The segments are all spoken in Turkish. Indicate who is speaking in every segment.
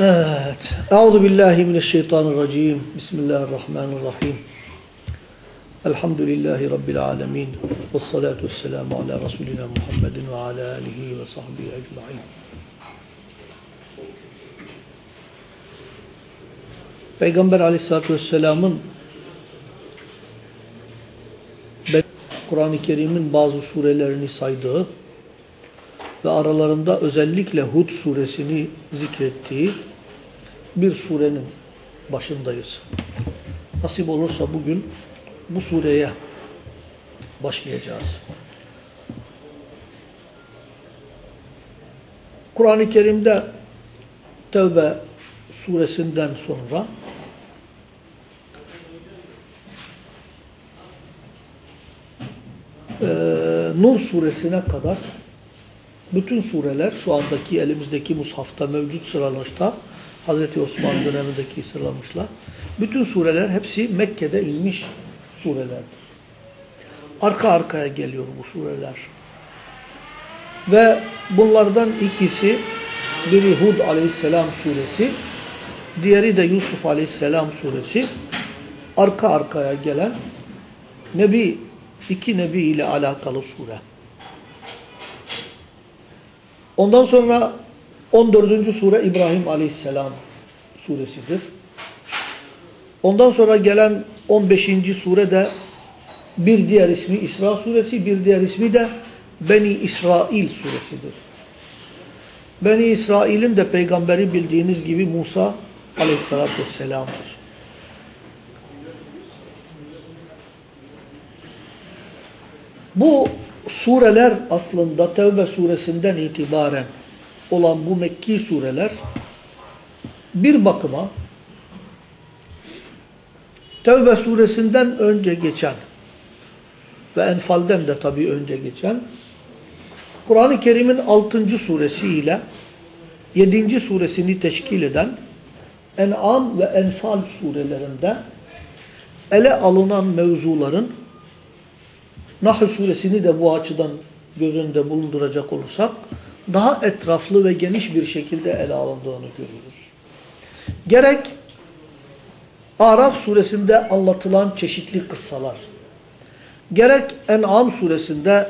Speaker 1: Evet. Euzu billahi mineşşeytanirracim. Bismillahirrahmanirrahim. Elhamdülillahi rabbil alamin. Ves salatu vesselamu ala resulina Muhammedin ve ala alihi ve sahbihi ecmaîn. Peygamber Aleyhisselatü Vesselam'ın Kur'an-ı Kerim'in bazı surelerini saydığı ve aralarında özellikle Hud suresini zikrettiği bir surenin başındayız. Nasip olursa bugün bu sureye başlayacağız. Kur'an-ı Kerim'de Tevbe suresinden sonra e, Nur suresine kadar bütün sureler şu andaki elimizdeki mushafta mevcut sıralanışta Hz. Osman dönemindeki sıralanmışla bütün sureler hepsi Mekke'de inmiş surelerdir. Arka arkaya geliyor bu sureler. Ve bunlardan ikisi biri Hud aleyhisselam suresi, diğeri de Yusuf aleyhisselam suresi arka arkaya gelen Nebi, iki Nebi ile alakalı sure. Ondan sonra 14. sure İbrahim Aleyhisselam suresidir. Ondan sonra gelen 15. sure de bir diğer ismi İsra suresi, bir diğer ismi de Beni İsrail suresidir. Beni İsrail'in de peygamberi bildiğiniz gibi Musa Aleyhisselatü Vesselam'dır. Bu sureler aslında Tevbe suresinden itibaren olan bu Mekki sureler bir bakıma Tevbe suresinden önce geçen ve Enfal'den de tabii önce geçen Kur'an-ı Kerim'in 6. suresi ile 7. suresini teşkil eden En'am ve Enfal surelerinde ele alınan mevzuların Nahl suresini de bu açıdan göz önünde bulunduracak olursak daha etraflı ve geniş bir şekilde ele alındığını görüyoruz. Gerek Araf suresinde anlatılan çeşitli kıssalar, gerek En'am suresinde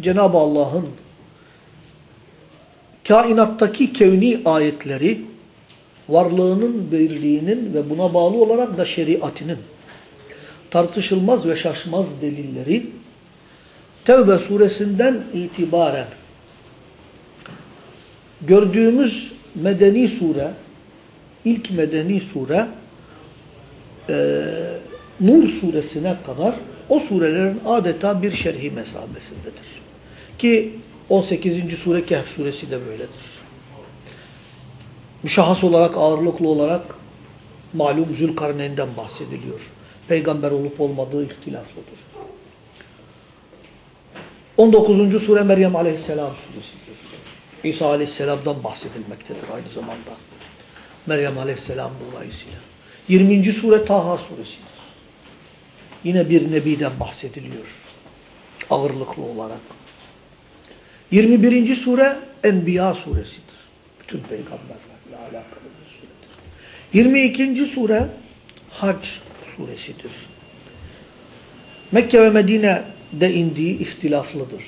Speaker 1: Cenab-ı Allah'ın kainattaki kevni ayetleri, varlığının, birliğinin ve buna bağlı olarak da şeriatinin tartışılmaz ve şaşmaz delilleri Tevbe suresinden itibaren gördüğümüz medeni sure, ilk medeni sure e, Nur suresine kadar o surelerin adeta bir şerhi mesabesindedir. Ki 18. sure Kehf suresi de böyledir. Müşahhas olarak, ağırlıklı olarak malum Zülkarneyn'den bahsediliyor. Peygamber olup olmadığı ihtilaflıdır. 19. sure Meryem aleyhisselam suresidir. İsa aleyhisselamdan bahsedilmektedir aynı zamanda. Meryem aleyhisselam dolayısıyla. 20. sure Taha suresidir. Yine bir nebiden bahsediliyor. Ağırlıklı olarak. 21. sure Enbiya suresidir. Bütün peygamberlerle alakalı bir suredir. 22. sure Hac suresidir. Mekke ve Medine'de indiği ihtilaflıdır.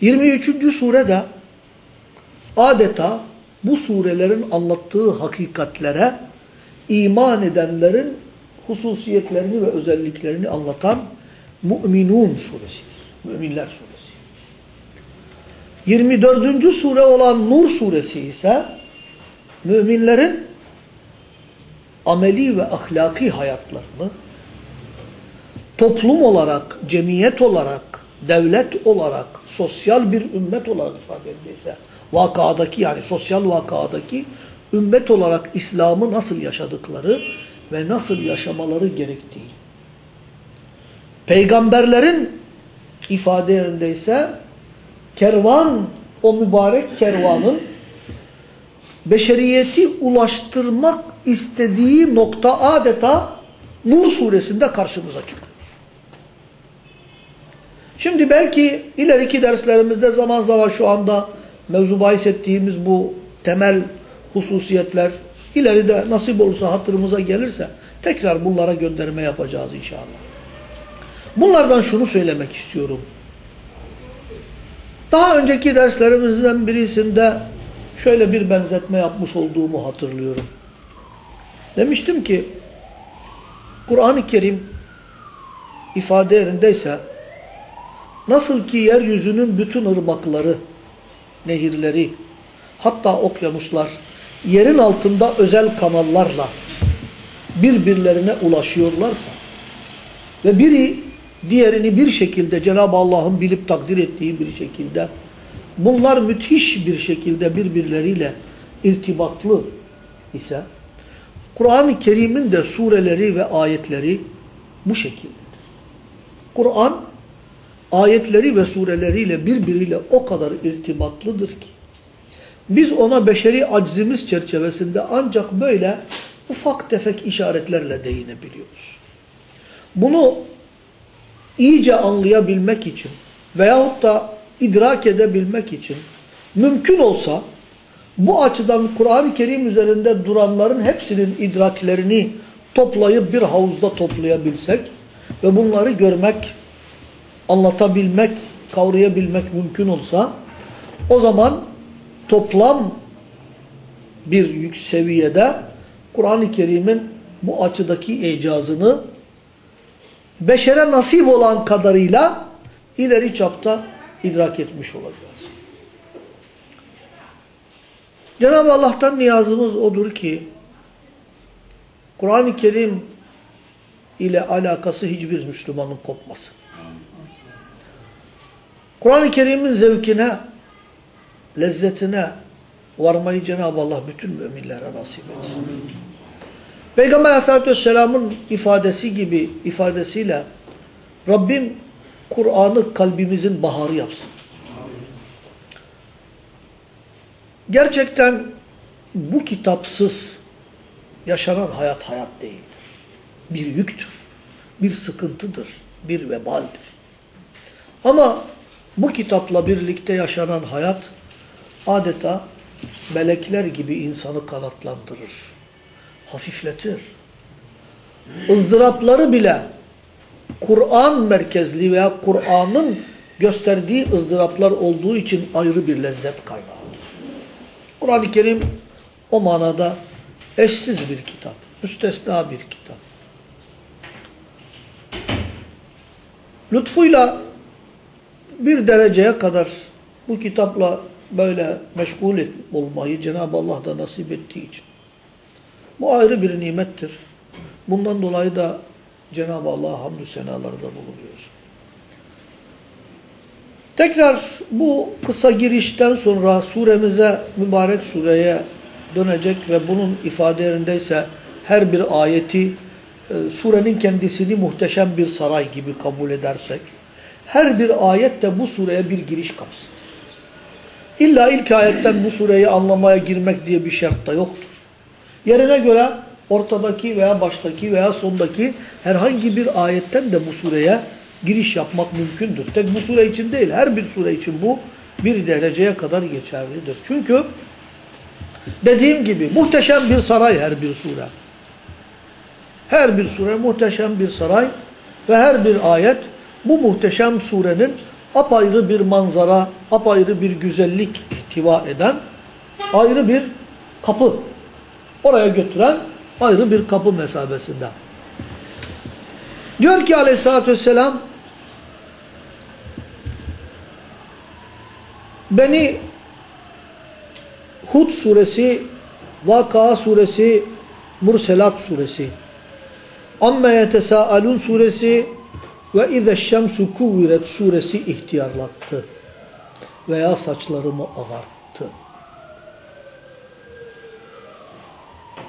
Speaker 1: 23. surede adeta bu surelerin anlattığı hakikatlere iman edenlerin hususiyetlerini ve özelliklerini anlatan Müminun suresidir. Müminler suresi. 24. sure olan Nur suresi ise müminlerin ameli ve ahlaki hayatlarını toplum olarak, cemiyet olarak, devlet olarak, sosyal bir ümmet olarak ifade edilse, vakadaki yani sosyal vakadaki ümmet olarak İslam'ı nasıl yaşadıkları ve nasıl yaşamaları gerektiği. Peygamberlerin ifade yerindeyse kervan, o mübarek kervanın beşeriyeti ulaştırmak istediği nokta adeta Nur suresinde karşımıza çıkıyor. Şimdi belki ileriki derslerimizde zaman zaman şu anda mevzu bahis ettiğimiz bu temel hususiyetler ileride nasip olursa hatırımıza gelirse tekrar bunlara gönderme yapacağız inşallah. Bunlardan şunu söylemek istiyorum. Daha önceki derslerimizden birisinde şöyle bir benzetme yapmış olduğumu hatırlıyorum. Demiştim ki Kur'an-ı Kerim ifade yerindeyse nasıl ki yeryüzünün bütün ırmakları, nehirleri, hatta okyanuslar yerin altında özel kanallarla birbirlerine ulaşıyorlarsa ve biri diğerini bir şekilde Cenab-ı Allah'ın bilip takdir ettiği bir şekilde bunlar müthiş bir şekilde birbirleriyle irtibatlı ise Kur'an-ı Kerim'in de sureleri ve ayetleri bu şekildedir. Kur'an ayetleri ve sureleriyle birbiriyle o kadar irtibatlıdır ki biz ona beşeri aczimiz çerçevesinde ancak böyle ufak tefek işaretlerle değinebiliyoruz. Bunu iyice anlayabilmek için veyahut da idrak edebilmek için mümkün olsa bu açıdan Kur'an-ı Kerim üzerinde duranların hepsinin idraklerini toplayıp bir havuzda toplayabilsek ve bunları görmek, anlatabilmek, kavrayabilmek mümkün olsa o zaman toplam bir yük seviyede Kur'an-ı Kerim'in bu açıdaki icazını beşere nasip olan kadarıyla ileri çapta idrak etmiş olacağız. Cenab-ı Allah'tan niyazımız odur ki Kur'an-ı Kerim ile alakası hiçbir Müslümanın kopmasın. Kur'an-ı Kerim'in zevkine, lezzetine varmayı Cenab-ı Allah bütün müminlere nasip etsin. Peygamber aleyhissalatü vesselamın ifadesi gibi ifadesiyle Rabbim Kur'an'ı kalbimizin baharı yapsın. Gerçekten bu kitapsız yaşanan hayat hayat değildir. Bir yüktür, bir sıkıntıdır, bir vebaldir. Ama bu kitapla birlikte yaşanan hayat adeta melekler gibi insanı kanatlandırır, hafifletir. ızdırapları bile Kur'an merkezli veya Kur'an'ın gösterdiği ızdıraplar olduğu için ayrı bir lezzet kaynağıdır. Kur'an-ı Kerim o manada eşsiz bir kitap, müstesna bir kitap. Lütfuyla bir dereceye kadar bu kitapla böyle meşgul et, olmayı Cenab-ı Allah da nasip ettiği için. Bu ayrı bir nimettir. Bundan dolayı da Cenab-ı Allah'a hamdü senalarda bulunuyoruz. Tekrar bu kısa girişten sonra suremize, mübarek sureye dönecek ve bunun ifadelerindeyse her bir ayeti e, surenin kendisini muhteşem bir saray gibi kabul edersek, her bir ayet de bu sureye bir giriş kapısıdır. İlla ilk ayetten bu sureyi anlamaya girmek diye bir şart da yoktur. Yerine göre ortadaki veya baştaki veya sondaki herhangi bir ayetten de bu sureye giriş yapmak mümkündür. Tek bu sure için değil, her bir sure için bu bir dereceye kadar geçerlidir. Çünkü dediğim gibi muhteşem bir saray her bir sure. Her bir sure muhteşem bir saray ve her bir ayet bu muhteşem surenin apayrı bir manzara, apayrı bir güzellik ihtiva eden ayrı bir kapı. Oraya götüren ayrı bir kapı mesabesinde. Diyor ki aleyhissalatü vesselam beni Hud suresi, Vaka suresi, Murselat suresi, Amme yetesâalun suresi ve İze şemsu kuvviret suresi ihtiyarlattı veya saçlarımı ağarttı.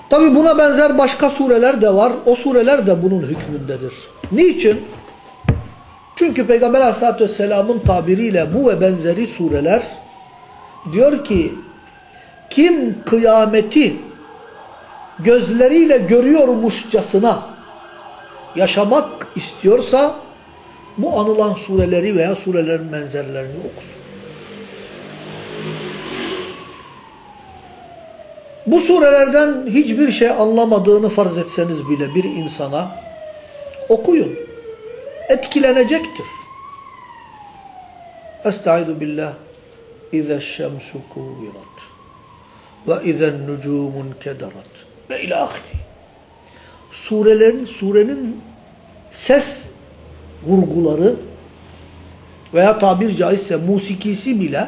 Speaker 1: Tabi buna benzer başka sureler de var. O sureler de bunun hükmündedir. Niçin? Çünkü Peygamber Aleyhisselatü Vesselam'ın tabiriyle bu ve benzeri sureler diyor ki kim kıyameti gözleriyle görüyormuşçasına yaşamak istiyorsa bu anılan sureleri veya surelerin benzerlerini okusun. Bu surelerden hiçbir şey anlamadığını farz etseniz bile bir insana okuyun. Etkilenecektir. Estaizu billah. İze şemsu kuvirat. Ve izen nucumun kederat. Ve ilahiri. Surelerin, surenin ses vurguları veya tabir caizse musikisi bile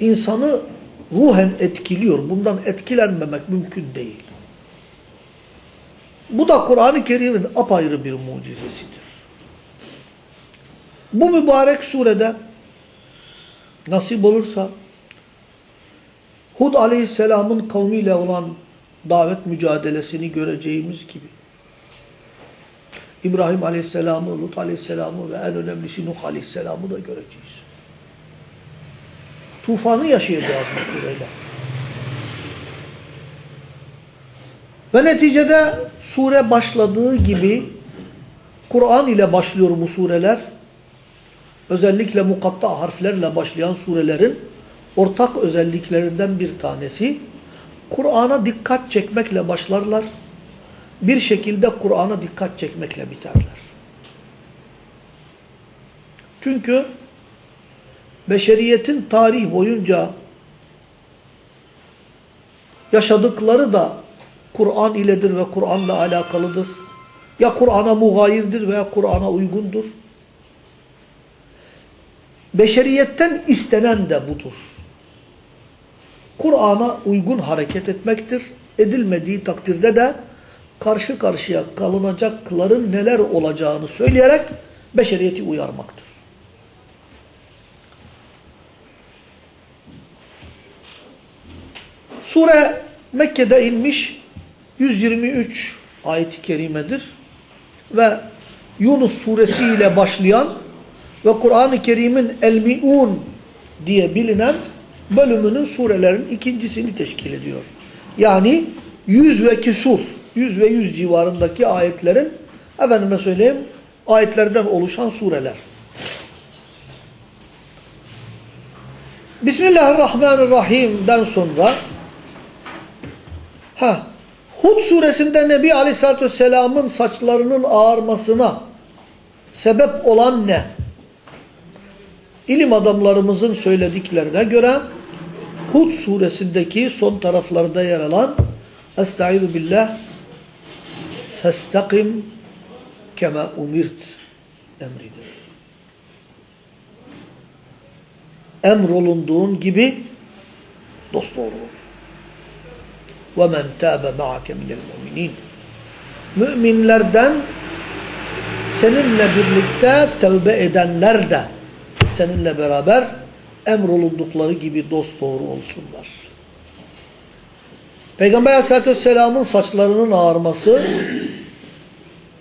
Speaker 1: insanı ruhen etkiliyor. Bundan etkilenmemek mümkün değil. Bu da Kur'an-ı Kerim'in apayrı bir mucizesidir. Bu mübarek surede nasip olursa Hud aleyhisselamın kavmiyle olan davet mücadelesini göreceğimiz gibi İbrahim aleyhisselamı, Lut aleyhisselamı ve en önemlisi Nuh aleyhisselamı da göreceğiz. Tufanı yaşayacağız bu sureyle. Ve neticede sure başladığı gibi Kur'an ile başlıyor bu sureler. Özellikle mukatta harflerle başlayan surelerin ortak özelliklerinden bir tanesi Kur'an'a dikkat çekmekle başlarlar. Bir şekilde Kur'an'a dikkat çekmekle biterler. Çünkü beşeriyetin tarih boyunca yaşadıkları da Kur'an iledir ve Kur'an'la alakalıdır. Ya Kur'an'a mugayirdir veya Kur'an'a uygundur. Beşeriyetten istenen de budur. Kur'an'a uygun hareket etmektir. Edilmediği takdirde de karşı karşıya kalınacakların neler olacağını söyleyerek beşeriyeti uyarmaktır. Sure Mekke'de inmiş 123 ayet-i kerimedir ve Yunus suresi ile başlayan ve Kur'an-ı Kerim'in El-Mi'un diye bilinen bölümünün surelerin ikincisini teşkil ediyor. Yani yüz ve kisur 100 ve 100 civarındaki ayetlerin efendime söyleyeyim ayetlerden oluşan sureler. Bismillahirrahmanirrahim'den sonra ha Hud suresinde Nebi Aleyhisselatü Vesselam'ın saçlarının ağarmasına sebep olan ne? İlim adamlarımızın söylediklerine göre Hud suresindeki son taraflarda yer alan Estaizu billah Festakim kema umirt emridir. Emrolunduğun gibi dost doğru ol. Ve men tâbe ma'ake minel mu'minin. Müminlerden seninle birlikte tövbe edenler de seninle beraber emrolundukları gibi dost doğru olsunlar. Peygamber aleyhissalatü vesselamın saçlarının ağarması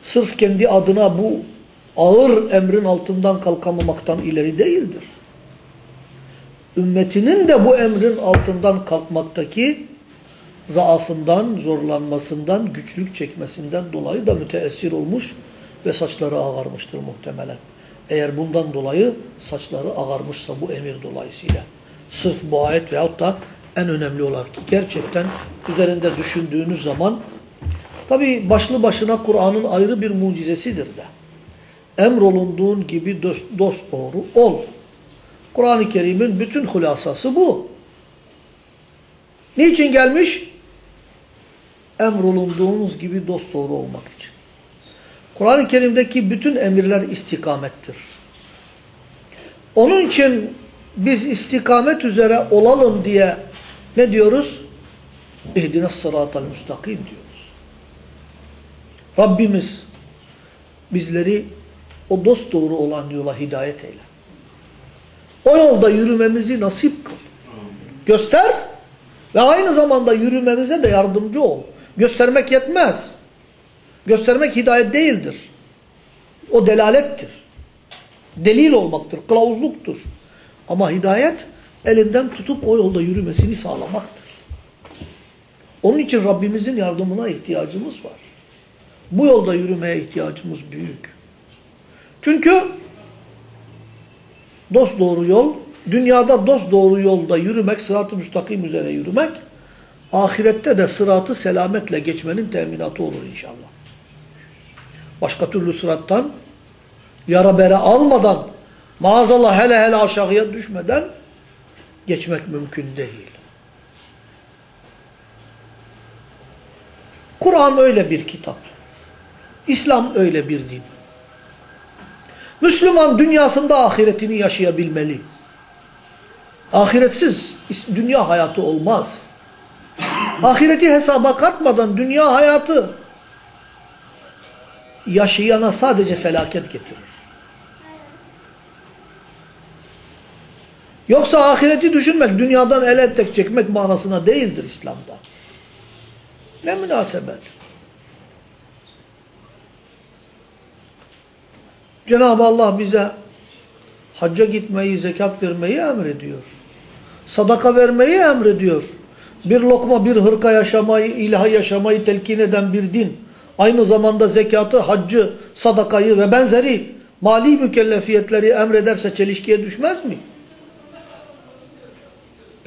Speaker 1: sırf kendi adına bu ağır emrin altından kalkamamaktan ileri değildir. Ümmetinin de bu emrin altından kalkmaktaki zaafından, zorlanmasından, güçlük çekmesinden dolayı da müteessir olmuş ve saçları ağarmıştır muhtemelen. Eğer bundan dolayı saçları ağarmışsa bu emir dolayısıyla. Sırf bu ayet veyahut da en önemli olarak ki gerçekten üzerinde düşündüğünüz zaman tabi başlı başına Kur'an'ın ayrı bir mucizesidir de. Emrolunduğun gibi dost, dost doğru ol. Kur'an-ı Kerim'in bütün hulasası bu. Niçin gelmiş? Emrolunduğunuz gibi dost doğru olmak için. Kur'an-ı Kerim'deki bütün emirler istikamettir. Onun için biz istikamet üzere olalım diye ne diyoruz? İhdine sıratal müstakim diyoruz. Rabbimiz bizleri o dost doğru olan yola hidayet eyle. O yolda yürümemizi nasip kıl. Göster ve aynı zamanda yürümemize de yardımcı ol. Göstermek yetmez. Göstermek hidayet değildir. O delalettir. Delil olmaktır, kılavuzluktur. Ama hidayet elinden tutup o yolda yürümesini sağlamaktır. Onun için Rabbimizin yardımına ihtiyacımız var. Bu yolda yürümeye ihtiyacımız büyük. Çünkü dost doğru yol, dünyada dost doğru yolda yürümek, sırat-ı müstakim üzere yürümek, ahirette de sıratı selametle geçmenin teminatı olur inşallah. Başka türlü sırattan yara bere almadan maazallah hele hele aşağıya düşmeden geçmek mümkün değil. Kur'an öyle bir kitap. İslam öyle bir din. Müslüman dünyasında ahiretini yaşayabilmeli. Ahiretsiz dünya hayatı olmaz. Ahireti hesaba katmadan dünya hayatı yaşayana sadece felaket getirir. Yoksa ahireti düşünmek, dünyadan el tek çekmek manasına değildir İslam'da. Ne münasebet. Cenab-ı Allah bize hacca gitmeyi, zekat vermeyi emrediyor. Sadaka vermeyi emrediyor. Bir lokma, bir hırka yaşamayı, ilaha yaşamayı telkin eden bir din. Aynı zamanda zekatı, haccı, sadakayı ve benzeri mali mükellefiyetleri emrederse çelişkiye düşmez mi?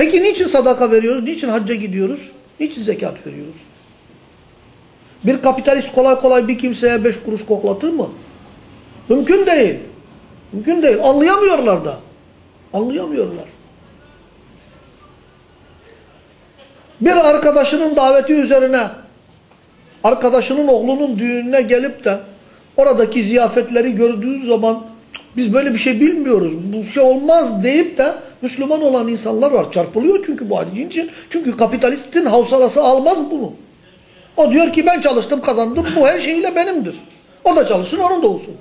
Speaker 1: Peki niçin sadaka veriyoruz? Niçin hacca gidiyoruz? Niçin zekat veriyoruz? Bir kapitalist kolay kolay bir kimseye beş kuruş koklatır mı? Mümkün değil. Mümkün değil. Anlayamıyorlar da. Anlayamıyorlar. Bir arkadaşının daveti üzerine arkadaşının oğlunun düğününe gelip de oradaki ziyafetleri gördüğü zaman biz böyle bir şey bilmiyoruz. Bu şey olmaz deyip de Müslüman olan insanlar var. Çarpılıyor çünkü bu hadicin için. Çünkü kapitalistin havsalası almaz bunu. O diyor ki ben çalıştım kazandım bu her şeyiyle benimdir. O da çalışsın onun da olsun.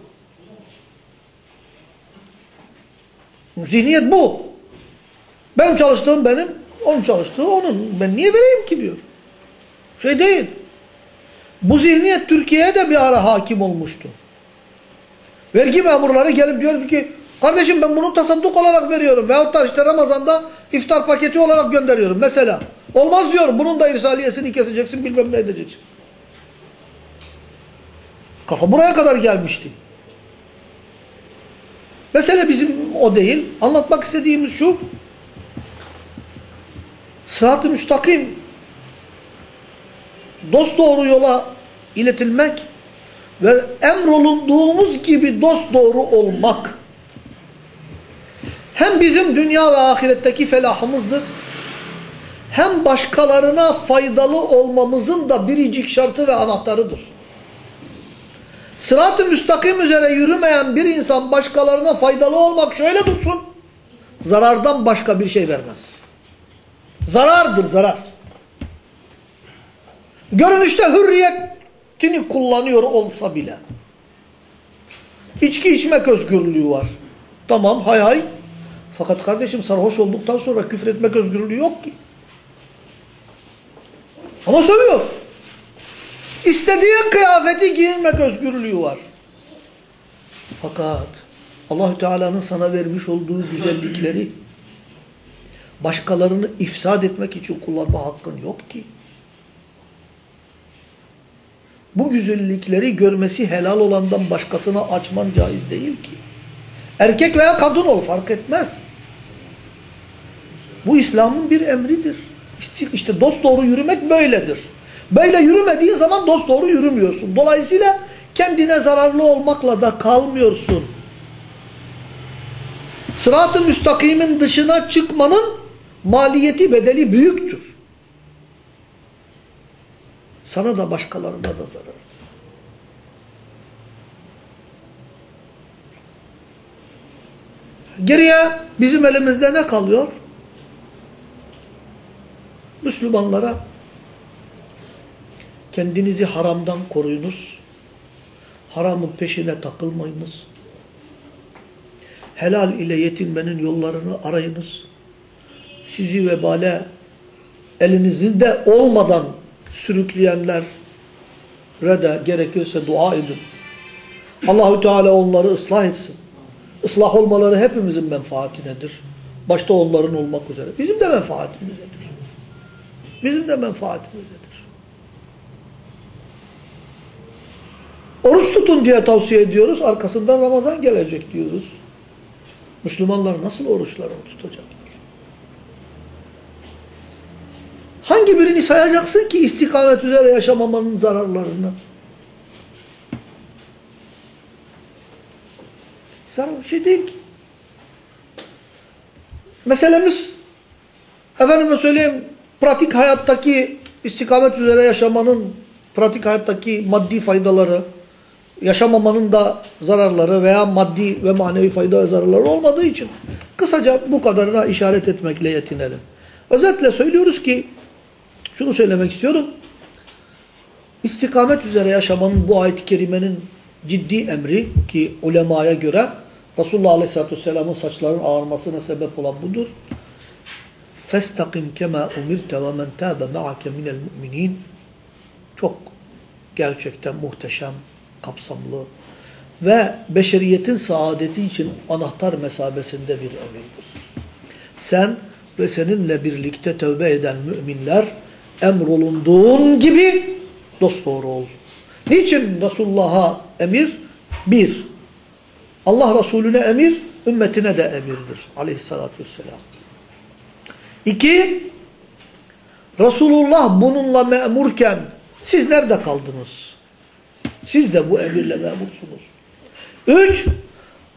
Speaker 1: Zihniyet bu. Benim çalıştığım benim, onun çalıştığı onun. Ben niye vereyim ki diyor. Şey değil. Bu zihniyet Türkiye'ye de bir ara hakim olmuştu. Vergi memurları gelip diyor ki kardeşim ben bunu tasadduk olarak veriyorum. Veyahut da işte Ramazan'da iftar paketi olarak gönderiyorum mesela. Olmaz diyor bunun da irsaliyesini keseceksin bilmem ne edeceksin. Kafa buraya kadar gelmişti. Mesele bizim o değil. Anlatmak istediğimiz şu. Sırat-ı müstakim dosdoğru yola iletilmek ve emrolunduğumuz gibi dosdoğru olmak hem bizim dünya ve ahiretteki felahımızdır hem başkalarına faydalı olmamızın da biricik şartı ve anahtarıdır. Sırat-ı müstakim üzere yürümeyen bir insan başkalarına faydalı olmak şöyle dursun. Zarardan başka bir şey vermez. Zarardır zarar. Görünüşte hürriyetini kullanıyor olsa bile. İçki içmek özgürlüğü var. Tamam hay hay. Fakat kardeşim sarhoş olduktan sonra küfür etmek özgürlüğü yok ki. Ama sövüyor. İstediğin kıyafeti giyinmek özgürlüğü var. Fakat Allahü Teala'nın sana vermiş olduğu güzellikleri başkalarını ifsad etmek için kullanma hakkın yok ki. Bu güzellikleri görmesi helal olandan başkasına açman caiz değil ki. Erkek veya kadın ol fark etmez. Bu İslam'ın bir emridir. İşte dost doğru yürümek böyledir. Böyle yürümediğin zaman dost doğru yürümüyorsun. Dolayısıyla kendine zararlı olmakla da kalmıyorsun. Sırat-ı müstakimin dışına çıkmanın maliyeti bedeli büyüktür. Sana da başkalarına da zarardır. Geriye bizim elimizde ne kalıyor? Müslümanlara kendinizi haramdan koruyunuz. Haramın peşine takılmayınız. Helal ile yetinmenin yollarını arayınız. Sizi vebale elinizde olmadan sürükleyenler de gerekirse dua edin. Allahü Teala onları ıslah etsin. Islah olmaları hepimizin menfaatinedir. Başta onların olmak üzere. Bizim de menfaatimizedir. Bizim de menfaatimizedir. Oruç tutun diye tavsiye ediyoruz. Arkasından Ramazan gelecek diyoruz. Müslümanlar nasıl oruçlarını tutacaklar? Hangi birini sayacaksın ki istikamet üzere yaşamamanın zararlarını? Zarar bir şey değil ki. Meselemiz efendime söyleyeyim pratik hayattaki istikamet üzere yaşamanın pratik hayattaki maddi faydaları yaşamamanın da zararları veya maddi ve manevi fayda ve zararları olmadığı için kısaca bu kadarına işaret etmekle yetinelim. Özetle söylüyoruz ki şunu söylemek istiyorum. İstikamet üzere yaşamanın bu ayet-i kerimenin ciddi emri ki ulemaya göre Resulullah Aleyhisselatü Vesselam'ın saçlarının ağarmasına sebep olan budur. فَاسْتَقِمْ كَمَا اُمِرْتَ وَمَنْ تَابَ مَعَكَ مِنَ الْمُؤْمِنِينَ Çok gerçekten muhteşem, kapsamlı ve beşeriyetin saadeti için anahtar mesabesinde bir emirdir. Sen ve seninle birlikte tövbe eden müminler emrolunduğun gibi dosdoğru ol. Niçin Resulullah'a emir? Bir, Allah Resulüne emir, ümmetine de emirdir aleyhissalatü vesselam. İki, Resulullah bununla memurken siz nerede kaldınız? Siz de bu emirle memursunuz. Üç,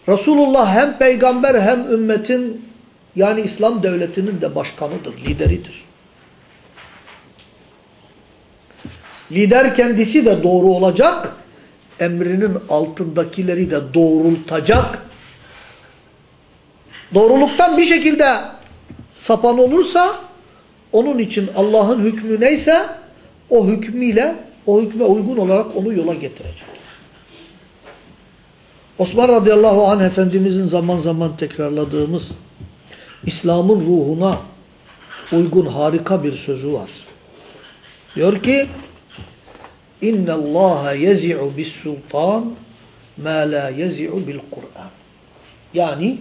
Speaker 1: Resulullah hem peygamber hem ümmetin yani İslam devletinin de başkanıdır, lideridir. Lider kendisi de doğru olacak, emrinin altındakileri de doğrultacak. Doğruluktan bir şekilde sapan olursa, onun için Allah'ın hükmü neyse, o hükmüyle, o hükme uygun olarak onu yola getirecek. Osman radıyallahu anh Efendimizin zaman zaman tekrarladığımız İslam'ın ruhuna uygun harika bir sözü var. Diyor ki اِنَّ اللّٰهَ يَزِعُ بِالسُّلْطَانِ مَا لَا يَزِعُ بِالْقُرْآنِ Yani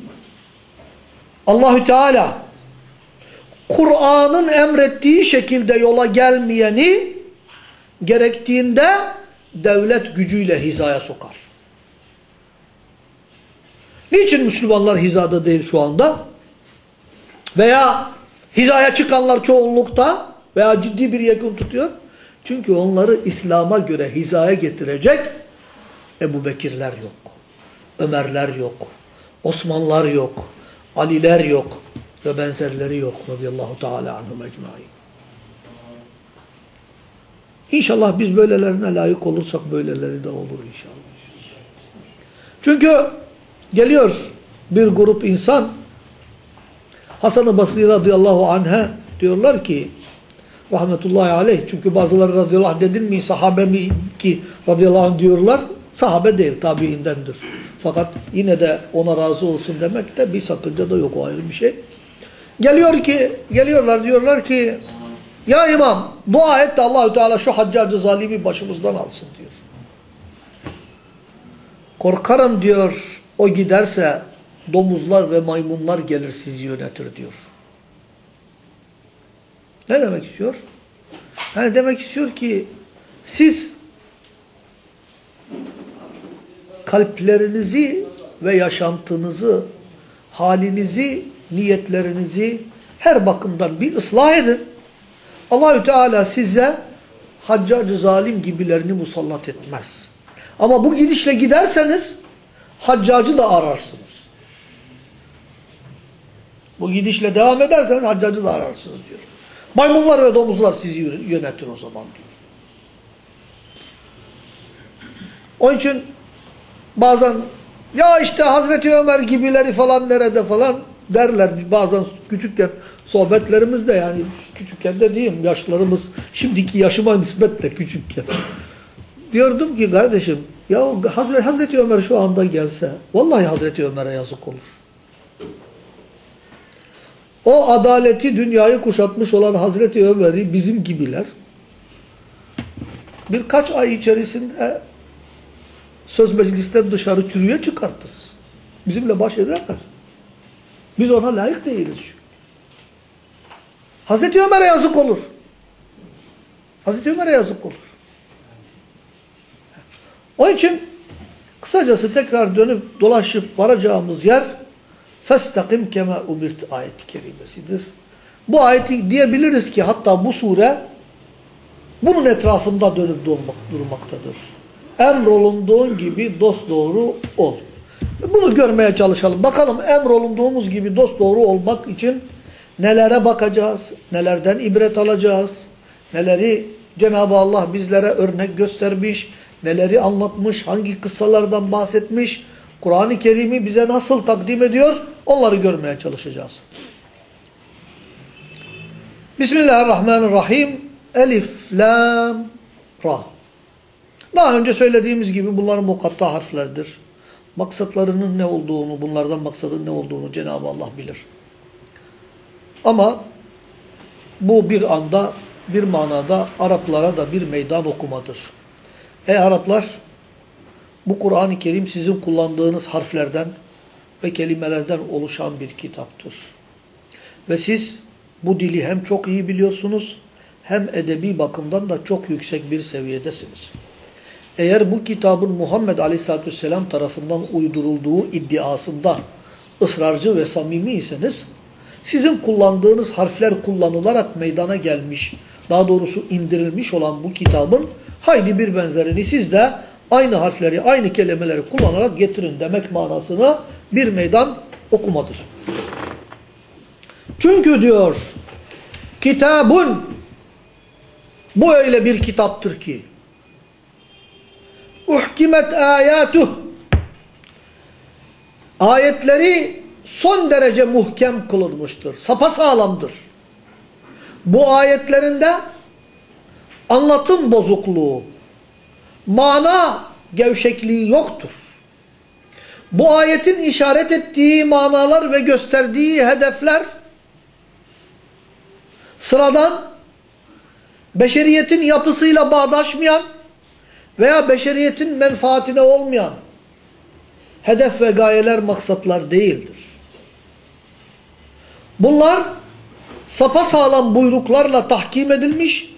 Speaker 1: Allahü Teala Kur'an'ın emrettiği şekilde yola gelmeyeni gerektiğinde devlet gücüyle hizaya sokar. Niçin Müslümanlar hizada değil şu anda? Veya hizaya çıkanlar çoğunlukta veya ciddi bir yakın tutuyor. Çünkü onları İslam'a göre hizaya getirecek Ebu Bekirler yok. Ömerler yok. Osmanlar yok. Aliler yok. Ve benzerleri yok. Radıyallahu teala anhum ecmain. İnşallah biz böylelerine layık olursak böyleleri de olur inşallah. Çünkü geliyor bir grup insan Hasan-ı Basri radıyallahu anh'a diyorlar ki rahmetullahi aleyh çünkü bazıları radıyallahu anh dedin mi sahabe mi ki radıyallahu anh diyorlar sahabe değil tabiindendir. Fakat yine de ona razı olsun demekte bir sakınca da yok o ayrı bir şey. Geliyor ki geliyorlar diyorlar ki ya imam dua et de Allahü Teala şu haccacı zalimi başımızdan alsın diyor. Korkarım diyor o giderse domuzlar ve maymunlar gelir sizi yönetir diyor. Ne demek istiyor? Yani demek istiyor ki siz kalplerinizi ve yaşantınızı, halinizi, niyetlerinizi her bakımdan bir ıslah edin. Allahü Teala size haccacı zalim gibilerini musallat etmez. Ama bu gidişle giderseniz haccacı da ararsınız. Bu gidişle devam ederseniz haccacı da ararsınız diyor. Maymunlar ve domuzlar sizi yönetir o zaman diyor. Onun için bazen ya işte Hazreti Ömer gibileri falan nerede falan derler bazen küçükken sohbetlerimizde yani küçükken de diyeyim yaşlarımız şimdiki yaşıma nispetle küçükken. Diyordum ki kardeşim ya Hazreti Ömer şu anda gelse vallahi Hazreti Ömer'e yazık olur. O adaleti dünyayı kuşatmış olan Hazreti Ömer'i bizim gibiler birkaç ay içerisinde söz meclisten dışarı çürüye çıkartırız. Bizimle baş edemez. Biz ona layık değiliz çünkü. Hazreti Ömer'e yazık olur. Hazreti Ömer'e yazık olur. Onun için kısacası tekrar dönüp dolaşıp varacağımız yer فَاسْتَقِمْ كَمَا اُمِرْتِ ayet-i kerimesidir. Bu ayeti diyebiliriz ki hatta bu sure bunun etrafında dönüp durmak, durmaktadır. Emrolunduğun gibi dosdoğru ol. Bunu görmeye çalışalım. Bakalım emrolunduğumuz gibi dosdoğru olmak için nelere bakacağız, nelerden ibret alacağız, neleri Cenab-ı Allah bizlere örnek göstermiş, neleri anlatmış, hangi kıssalardan bahsetmiş, Kur'an-ı Kerim'i bize nasıl takdim ediyor, onları görmeye çalışacağız. Bismillahirrahmanirrahim. Elif, Lam, Ra. Daha önce söylediğimiz gibi bunlar mukatta harflerdir. Maksatlarının ne olduğunu, bunlardan maksadın ne olduğunu Cenab-ı Allah bilir. Ama bu bir anda, bir manada Araplara da bir meydan okumadır. Ey Araplar, bu Kur'an-ı Kerim sizin kullandığınız harflerden ve kelimelerden oluşan bir kitaptır. Ve siz bu dili hem çok iyi biliyorsunuz, hem edebi bakımdan da çok yüksek bir seviyedesiniz. Eğer bu kitabın Muhammed Aleyhisselatü Vesselam tarafından uydurulduğu iddiasında ısrarcı ve samimiyseniz, sizin kullandığınız harfler kullanılarak meydana gelmiş, daha doğrusu indirilmiş olan bu kitabın haydi bir benzerini siz de aynı harfleri, aynı kelimeleri kullanarak getirin demek manasına bir meydan okumadır. Çünkü diyor, kitabun, bu öyle bir kitaptır ki, uhkimet ayatuh, ayetleri son derece muhkem kılınmıştır, sapasağlamdır. Bu ayetlerinde anlatım bozukluğu, mana gevşekliği yoktur. Bu ayetin işaret ettiği manalar ve gösterdiği hedefler sıradan beşeriyetin yapısıyla bağdaşmayan veya beşeriyetin menfaatine olmayan hedef ve gayeler, maksatlar değildir. Bunlar sapasağlam buyruklarla tahkim edilmiş,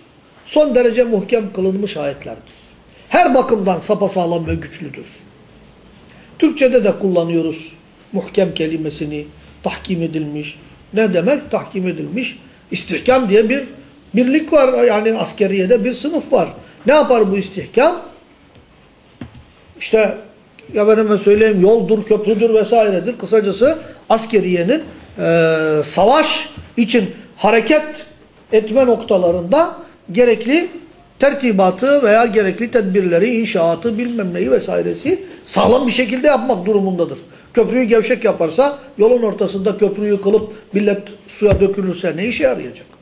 Speaker 1: son derece muhkem kılınmış ayetlerdir. Her bakımdan sapasağlam ve güçlüdür. Türkçede de kullanıyoruz muhkem kelimesini, tahkim edilmiş. Ne demek? Tahkim edilmiş. İstihkam diye bir birlik var. Yani askeriyede bir sınıf var. Ne yapar bu istihkam? İşte ya ben söyleyeyim yoldur, köprüdür vesairedir. Kısacası askeriyenin e, savaş için hareket etme noktalarında gerekli tertibatı veya gerekli tedbirleri, inşaatı, bilmem neyi vesairesi sağlam bir şekilde yapmak durumundadır. Köprüyü gevşek yaparsa yolun ortasında köprüyü kılıp millet suya dökülürse ne işe yarayacak?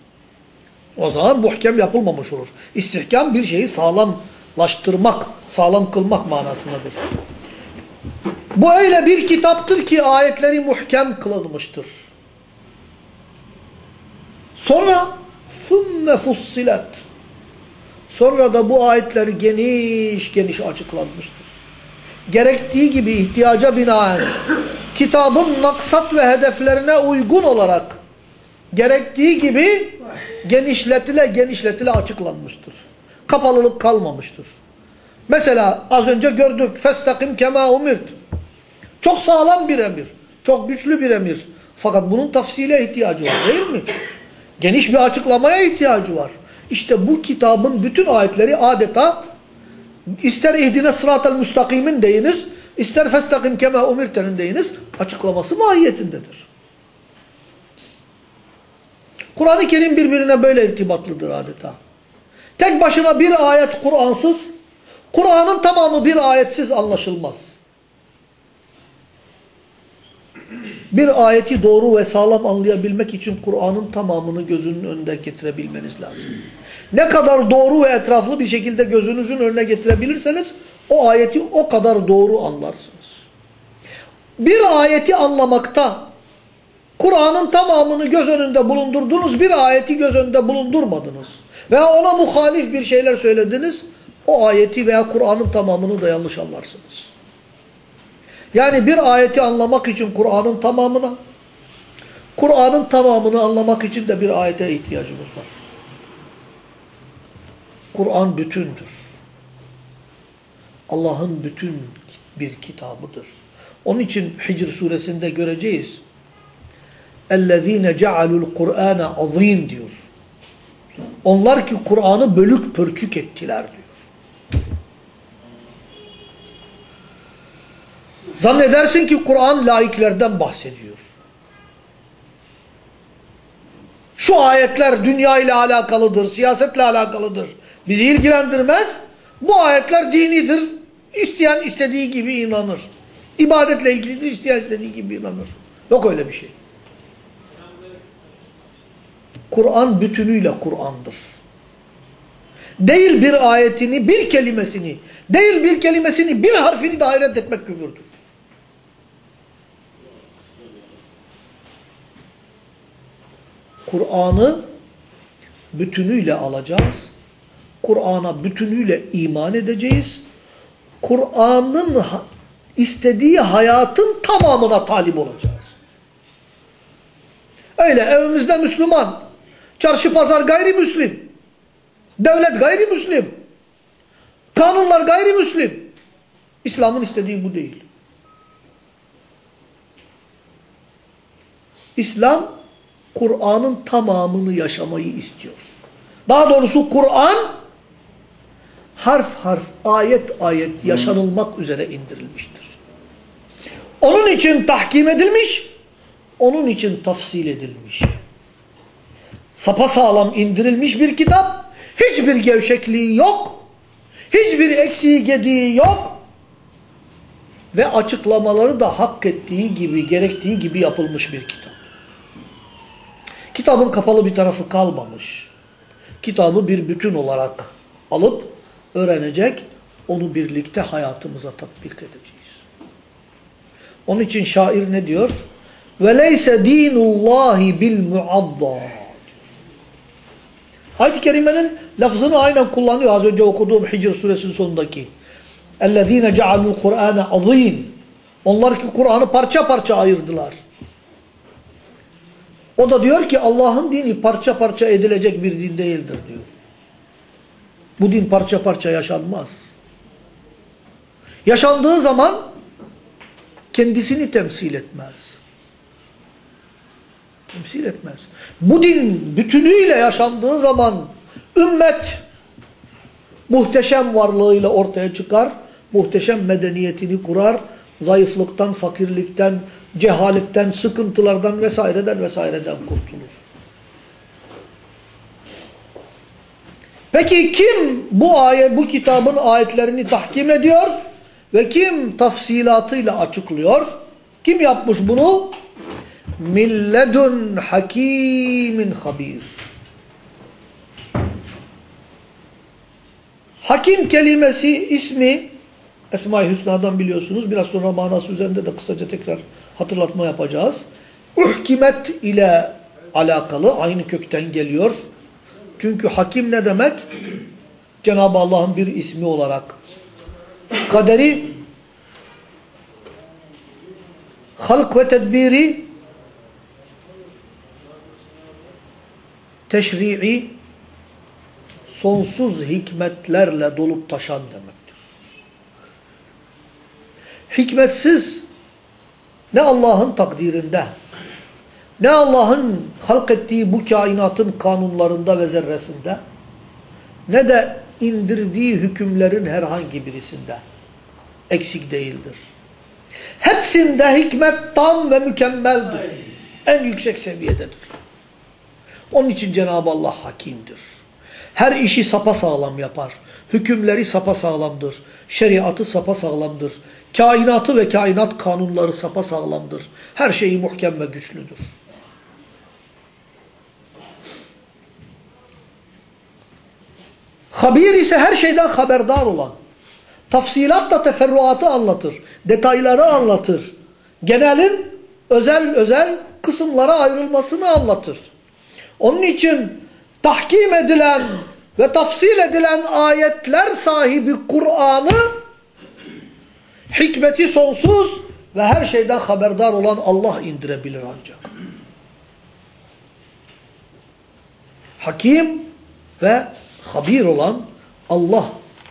Speaker 1: O zaman muhkem yapılmamış olur. İstihkam bir şeyi sağlamlaştırmak, sağlam kılmak manasındadır. Bu öyle bir kitaptır ki ayetleri muhkem kılınmıştır. Sonra ثُمَّ fussilet. Sonra da bu ayetleri geniş geniş açıklanmıştır. Gerektiği gibi ihtiyaca binaen kitabın maksat ve hedeflerine uygun olarak gerektiği gibi genişletile genişletile açıklanmıştır. Kapalılık kalmamıştır. Mesela az önce gördük. Festakim kema umirt. Çok sağlam bir emir. Çok güçlü bir emir. Fakat bunun tafsile ihtiyacı var değil mi? Geniş bir açıklamaya ihtiyacı var. İşte bu kitabın bütün ayetleri adeta ister ihdine sıratel müstakimin deyiniz, ister festakim kema umirtenin deyiniz, açıklaması mahiyetindedir. Kur'an-ı Kerim birbirine böyle irtibatlıdır adeta. Tek başına bir ayet Kur'ansız, Kur'an'ın tamamı bir ayetsiz anlaşılmaz. Bir ayeti doğru ve sağlam anlayabilmek için Kur'an'ın tamamını gözünün önünde getirebilmeniz lazım. Ne kadar doğru ve etraflı bir şekilde gözünüzün önüne getirebilirseniz o ayeti o kadar doğru anlarsınız. Bir ayeti anlamakta Kur'an'ın tamamını göz önünde bulundurdunuz, bir ayeti göz önünde bulundurmadınız. Veya ona muhalif bir şeyler söylediniz, o ayeti veya Kur'an'ın tamamını da yanlış anlarsınız. Yani bir ayeti anlamak için Kur'an'ın tamamına, Kur'an'ın tamamını anlamak için de bir ayete ihtiyacımız var. Kur'an bütündür. Allah'ın bütün bir kitabıdır. Onun için Hicr suresinde göreceğiz. اَلَّذ۪ينَ جَعَلُوا الْقُرْآنَ عَظ۪ينَ diyor. Onlar ki Kur'an'ı bölük pörçük ettiler diyor. Zannedersin ki Kur'an laiklerden bahsediyor. Şu ayetler dünya ile alakalıdır, siyasetle alakalıdır. Bizi ilgilendirmez. Bu ayetler dinidir. İsteyen istediği gibi inanır. İbadetle ilgilidir, isteyen istediği gibi inanır. Yok öyle bir şey. Kur'an bütünüyle Kur'an'dır. Değil bir ayetini, bir kelimesini, değil bir kelimesini, bir harfini de hayret etmek küfürdür. Kur'an'ı bütünüyle alacağız. Kur'an'a bütünüyle iman edeceğiz. Kur'an'ın istediği hayatın tamamına talip olacağız. Öyle evimizde Müslüman, çarşı pazar gayrimüslim, devlet gayrimüslim, kanunlar gayrimüslim. İslam'ın istediği bu değil. İslam, Kur'an'ın tamamını yaşamayı istiyor. Daha doğrusu Kur'an, harf harf, ayet ayet yaşanılmak üzere indirilmiştir. Onun için tahkim edilmiş, onun için tafsil edilmiş Sapasağlam indirilmiş bir kitap, hiçbir gevşekliği yok, hiçbir eksiği gediği yok ve açıklamaları da hak ettiği gibi, gerektiği gibi yapılmış bir kitap. Kitabın kapalı bir tarafı kalmamış. Kitabı bir bütün olarak alıp öğrenecek, onu birlikte hayatımıza tatbik edeceğiz. Onun için şair ne diyor? وَلَيْسَ د۪ينُ اللّٰهِ بِالْمُعَضَّى Ayet-i Kerime'nin lafzını aynen kullanıyor. Az önce okuduğum Hicr suresinin sonundaki. اَلَّذ۪ينَ جَعَلُوا الْقُرْآنَ عَظ۪ينَ Onlar ki Kur'an'ı parça parça ayırdılar. O da diyor ki Allah'ın dini parça parça edilecek bir din değildir diyor. Bu din parça parça yaşanmaz. Yaşandığı zaman kendisini temsil etmez. Temsil etmez. Bu din bütünüyle yaşandığı zaman ümmet muhteşem varlığıyla ortaya çıkar, muhteşem medeniyetini kurar, zayıflıktan, fakirlikten, cehaletten, sıkıntılardan vesaireden vesaireden kurtulur. Peki kim bu ayet, bu kitabın ayetlerini tahkim ediyor ve kim tafsilatıyla açıklıyor? Kim yapmış bunu? Milledun hakimin habir. Hakim kelimesi ismi Esma-i Hüsna'dan biliyorsunuz. Biraz sonra manası üzerinde de kısaca tekrar hatırlatma yapacağız. Uhkimet ile alakalı aynı kökten geliyor. Çünkü hakim ne demek? Cenab-ı Allah'ın bir ismi olarak. Kaderi halk ve tedbiri teşri'i sonsuz hikmetlerle dolup taşan demektir. Hikmetsiz ne Allah'ın takdirinde ne Allah'ın halk ettiği bu kainatın kanunlarında ve zerresinde ne de indirdiği hükümlerin herhangi birisinde eksik değildir. Hepsinde hikmet tam ve mükemmeldir. En yüksek seviyededir. Onun için Cenab-ı Allah hakimdir. Her işi sapasağlam yapar. Hükümleri sapasağlamdır. Şeriatı sapasağlamdır. Kainatı ve kainat kanunları sapasağlamdır. Her şeyi muhkem ve güçlüdür. Habir ise her şeyden haberdar olan. Tafsilatla teferruatı anlatır. Detayları anlatır. Genelin özel özel kısımlara ayrılmasını anlatır. Onun için tahkim edilen ve tafsil edilen ayetler sahibi Kur'an'ı hikmeti sonsuz ve her şeyden haberdar olan Allah indirebilir ancak. Hakim ve habir olan Allah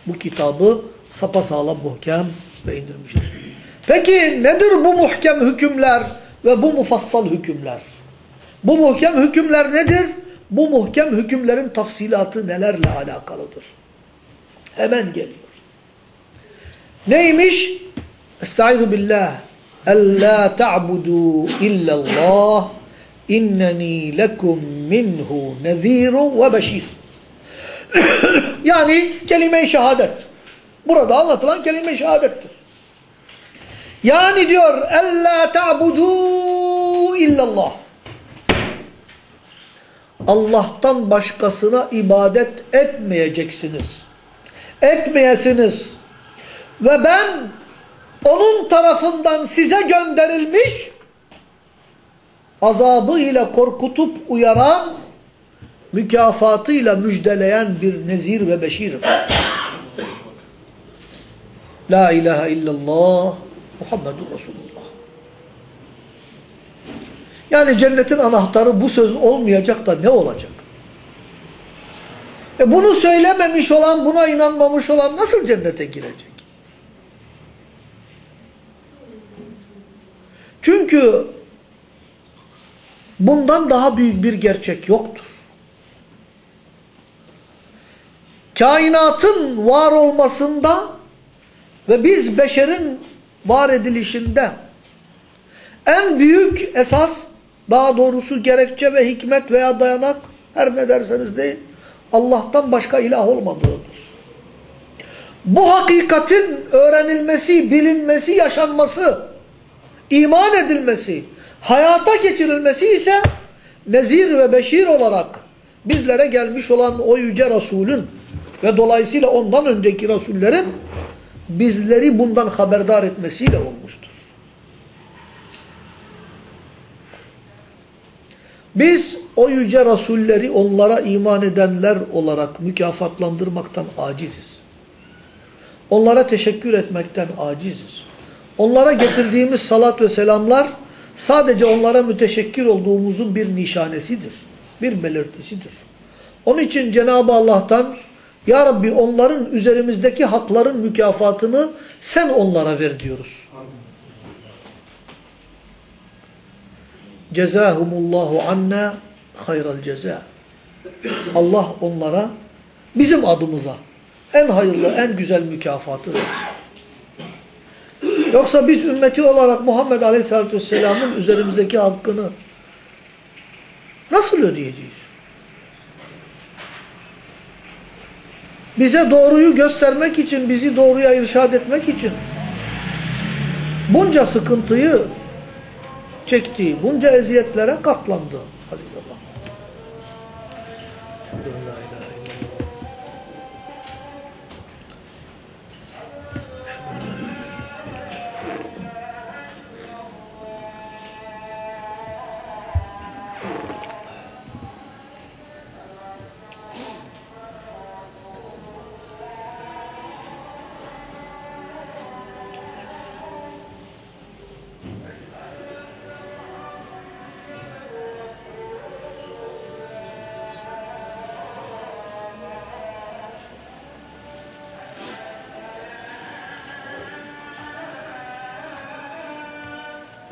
Speaker 1: bu kitabı sapasağlam muhkem ve indirmiştir. Peki nedir bu muhkem hükümler ve bu mufassal hükümler? Bu muhkem hükümler nedir? Bu muhkem hükümlerin tafsilatı nelerle alakalıdır? Hemen geliyor. Neymiş? Estaizu billah. Ella ta'budu illallah inneni lekum minhu nezirun ve beşir. yani kelime-i şehadet. Burada anlatılan kelime-i şehadettir. Yani diyor ella ta'budu illallah. Allah'tan başkasına ibadet etmeyeceksiniz. Etmeyesiniz. Ve ben onun tarafından size gönderilmiş azabıyla korkutup uyaran mükafatıyla müjdeleyen bir nezir ve beşirim. La ilahe illallah Muhammedur Resulullah. Yani cennetin anahtarı bu söz olmayacak da ne olacak? E bunu söylememiş olan, buna inanmamış olan nasıl cennete girecek? Çünkü bundan daha büyük bir gerçek yoktur. Kainatın var olmasında ve biz beşerin var edilişinde en büyük esas, daha doğrusu gerekçe ve hikmet veya dayanak, her ne derseniz deyin, Allah'tan başka ilah olmadığıdır. Bu hakikatin öğrenilmesi, bilinmesi, yaşanması, iman edilmesi, hayata geçirilmesi ise nezir ve beşir olarak bizlere gelmiş olan o yüce Resulün ve dolayısıyla ondan önceki Resullerin bizleri bundan haberdar etmesiyle olmuştur. Biz o yüce Resulleri onlara iman edenler olarak mükafatlandırmaktan aciziz. Onlara teşekkür etmekten aciziz. Onlara getirdiğimiz salat ve selamlar sadece onlara müteşekkir olduğumuzun bir nişanesidir. Bir belirtisidir. Onun için Cenab-ı Allah'tan Ya Rabbi onların üzerimizdeki hakların mükafatını sen onlara ver diyoruz. Cezahumullahu anna hayral ceza. Allah onlara bizim adımıza en hayırlı, en güzel mükafatı versin. Yoksa biz ümmeti olarak Muhammed Aleyhisselatü Vesselam'ın üzerimizdeki hakkını nasıl ödeyeceğiz? Bize doğruyu göstermek için, bizi doğruya irşad etmek için bunca sıkıntıyı çekti, bunca eziyetlere katlandı aziz Allah.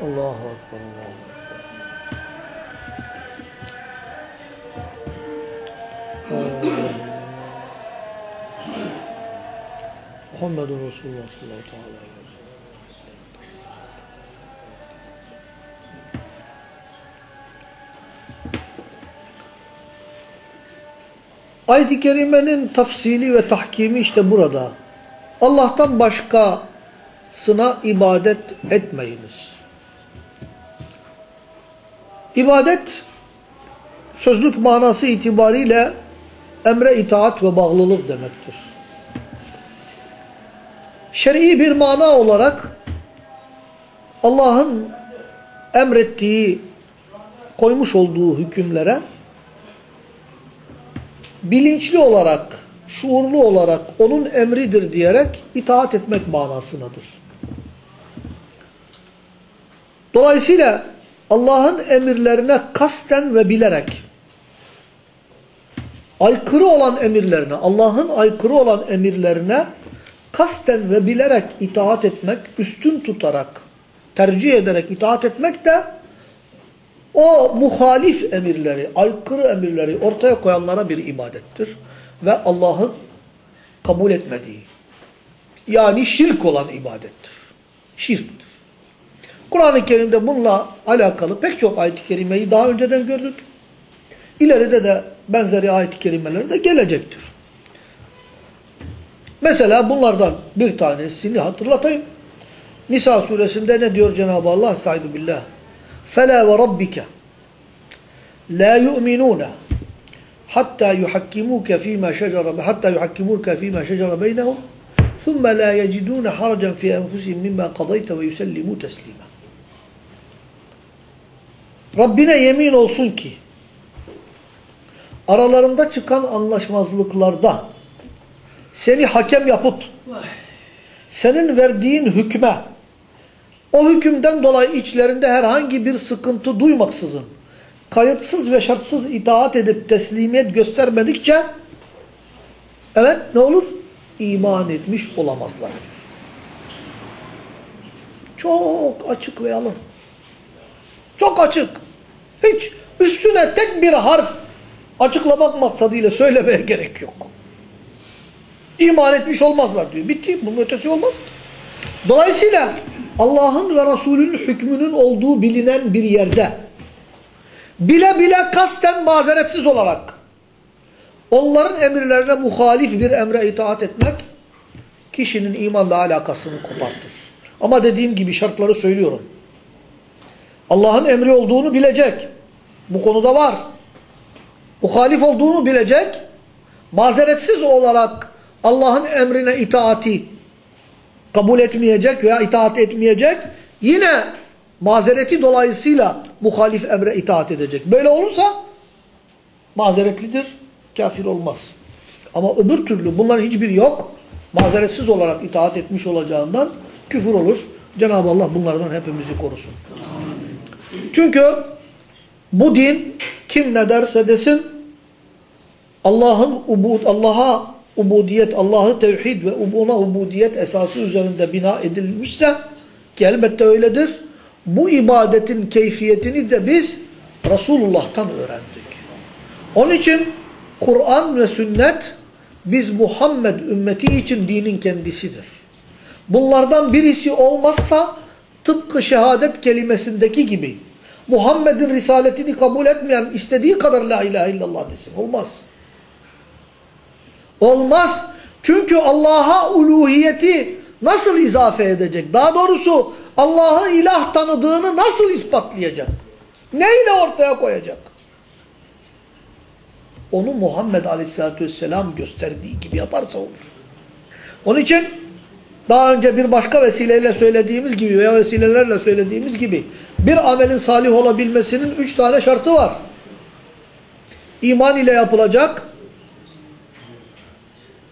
Speaker 1: Allahu Ekber, Allahu illallah. Muhammedun Resulullah sallallahu aleyhi ve. Ayet-i Kerime'nin tafsili ve tahkimi işte burada. Allah'tan başkasına ibadet etmeyiniz. İbadet sözlük manası itibariyle emre itaat ve bağlılık demektir. Şer'i bir mana olarak Allah'ın emrettiği, koymuş olduğu hükümlere bilinçli olarak, şuurlu olarak onun emridir diyerek itaat etmek manasındadır. Dolayısıyla Allah'ın emirlerine kasten ve bilerek aykırı olan emirlerine, Allah'ın aykırı olan emirlerine kasten ve bilerek itaat etmek, üstün tutarak, tercih ederek itaat etmek de o muhalif emirleri, aykırı emirleri ortaya koyanlara bir ibadettir. Ve Allah'ın kabul etmediği, yani şirk olan ibadettir. Şirktir. Kur'an-ı Kerim'de bununla alakalı pek çok ayet-i kerimeyi daha önceden gördük. İleride de benzeri ayet-i kerimeler de gelecektir. Mesela bunlardan bir tanesini hatırlatayım. Nisa suresinde ne diyor Cenab-ı Allah? Estaizu billah. فَلَا وَرَبِّكَ لَا يُؤْمِنُونَ حَتَّى يُحَكِّمُوكَ ف۪ي مَا شَجَرَ حَتَّى يُحَكِّمُوكَ ف۪ي مَا شَجَرَ بَيْنَهُمْ ثُمَّ لَا يَجِدُونَ حَرَجًا فِي أَنْفُسِهِمْ مِمَّا قَضَيْتَ وَيُسَلِّمُوا تَسْلِيمًا Rabbine yemin olsun ki aralarında çıkan anlaşmazlıklarda seni hakem yapıp senin verdiğin hükme o hükümden dolayı içlerinde herhangi bir sıkıntı duymaksızın kayıtsız ve şartsız itaat edip teslimiyet göstermedikçe evet ne olur? İman etmiş olamazlar. Çok açık ve yalın. Çok açık. Hiç üstüne tek bir harf açıklamak maksadıyla söylemeye gerek yok. İman etmiş olmazlar diyor. Bitti. Bunun ötesi olmaz. Dolayısıyla Allah'ın ve Resulünün hükmünün olduğu bilinen bir yerde bile bile kasten mazeretsiz olarak onların emirlerine muhalif bir emre itaat etmek kişinin imanla alakasını kopartır. Ama dediğim gibi şartları söylüyorum. Allah'ın emri olduğunu bilecek. Bu konuda var. Muhalif olduğunu bilecek. Mazeretsiz olarak Allah'ın emrine itaati kabul etmeyecek veya itaat etmeyecek. Yine mazereti dolayısıyla muhalif emre itaat edecek. Böyle olursa mazeretlidir, kafir olmaz. Ama öbür türlü bunların hiçbiri yok. Mazeretsiz olarak itaat etmiş olacağından küfür olur. Cenab-ı Allah bunlardan hepimizi korusun. Çünkü bu din kim ne derse desin Allah'ın ubud Allah'a ubudiyet, Allah'ı tevhid ve ona ubudiyet esası üzerinde bina edilmişse ki elbette öyledir. Bu ibadetin keyfiyetini de biz Resulullah'tan öğrendik. Onun için Kur'an ve sünnet biz Muhammed ümmeti için dinin kendisidir. Bunlardan birisi olmazsa tıpkı şehadet kelimesindeki gibi Muhammed'in risaletini kabul etmeyen istediği kadar la ilahe illallah desin. Olmaz. Olmaz. Çünkü Allah'a uluhiyeti nasıl izafe edecek? Daha doğrusu Allah'ı ilah tanıdığını nasıl ispatlayacak? Neyle ortaya koyacak? Onu Muhammed Aleyhisselatü Vesselam gösterdiği gibi yaparsa olur. Onun için daha önce bir başka vesileyle söylediğimiz gibi veya vesilelerle söylediğimiz gibi bir amelin salih olabilmesinin üç tane şartı var. İman ile yapılacak,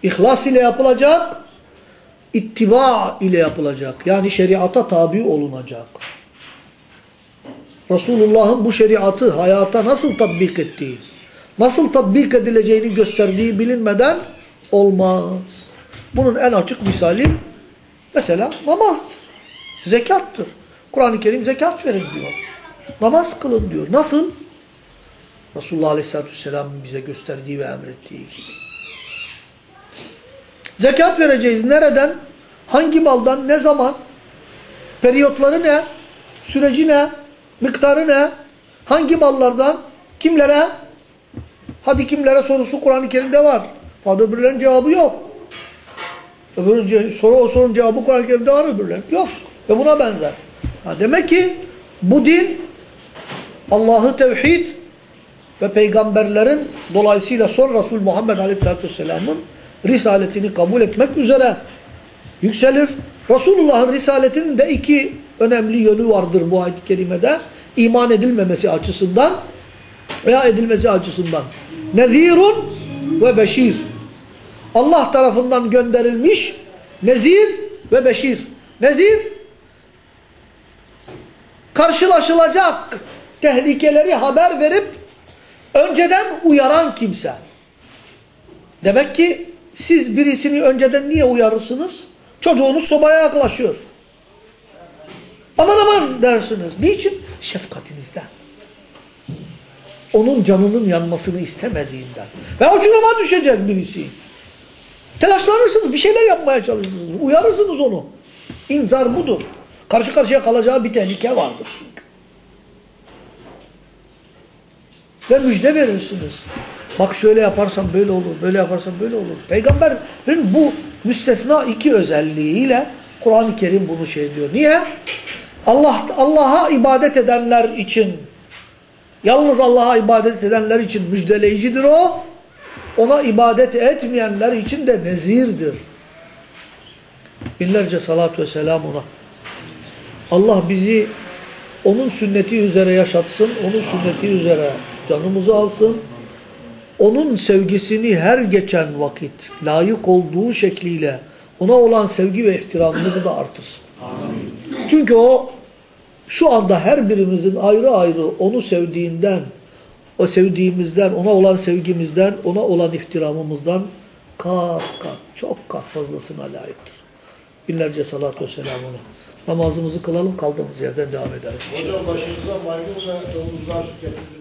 Speaker 1: ihlas ile yapılacak, ittiba ile yapılacak. Yani şeriata tabi olunacak. Resulullah'ın bu şeriatı hayata nasıl tatbik ettiği, nasıl tatbik edileceğini gösterdiği bilinmeden olmaz. Bunun en açık misali mesela namazdır, zekattır. Kur'an-ı Kerim zekat verin diyor. Namaz kılın diyor. Nasıl? Resulullah Aleyhisselatü Vesselam bize gösterdiği ve emrettiği gibi. Zekat vereceğiz. Nereden? Hangi maldan? Ne zaman? Periyotları ne? Süreci ne? Miktarı ne? Hangi mallardan? Kimlere? Hadi kimlere sorusu Kur'an-ı Kerim'de var. Fakat öbürlerin cevabı yok. Öbürünün soru o sorunun cevabı Kur'an-ı Kerim'de var öbürlerin. Yok. Ve buna benzer. Ha demek ki bu din Allah'ı tevhid ve peygamberlerin dolayısıyla son Resul Muhammed Aleyhisselatü Vesselam'ın risaletini kabul etmek üzere yükselir. Resulullah'ın risaletinin de iki önemli yönü vardır bu ayet-i kerimede. iman edilmemesi açısından veya edilmesi açısından. Nezirun ve beşir. Allah tarafından gönderilmiş nezir ve beşir. Nezir karşılaşılacak tehlikeleri haber verip önceden uyaran kimse. Demek ki siz birisini önceden niye uyarırsınız? Çocuğunuz sobaya yaklaşıyor. Aman aman dersiniz. Niçin? Şefkatinizden. Onun canının yanmasını istemediğinden. Ve uçuruma düşecek birisi. Telaşlanırsınız, bir şeyler yapmaya çalışırsınız. Uyarırsınız onu. İnzar budur. Karşı karşıya kalacağı bir tehlike vardır çünkü. Ve müjde verirsiniz. Bak şöyle yaparsan böyle olur, böyle yaparsan böyle olur. Peygamberin bu müstesna iki özelliğiyle Kur'an-ı Kerim bunu şey diyor. Niye? Allah Allah'a ibadet edenler için, yalnız Allah'a ibadet edenler için müjdeleyicidir o. Ona ibadet etmeyenler için de nezirdir. Binlerce salat ve selam ona. Allah bizi onun sünneti üzere yaşatsın, onun sünneti üzere canımızı alsın. Onun sevgisini her geçen vakit layık olduğu şekliyle ona olan sevgi ve ihtiramımızı da artırsın. Çünkü o şu anda her birimizin ayrı ayrı onu sevdiğinden, o sevdiğimizden, ona olan sevgimizden, ona olan ihtiramımızdan kat kat, çok kat fazlasına layıktır. Binlerce salat ve selam ona. Namazımızı kılalım, kaldığımız yerden devam ederiz.
Speaker 2: Hocam başınıza maymun ve domuzlar getirildi.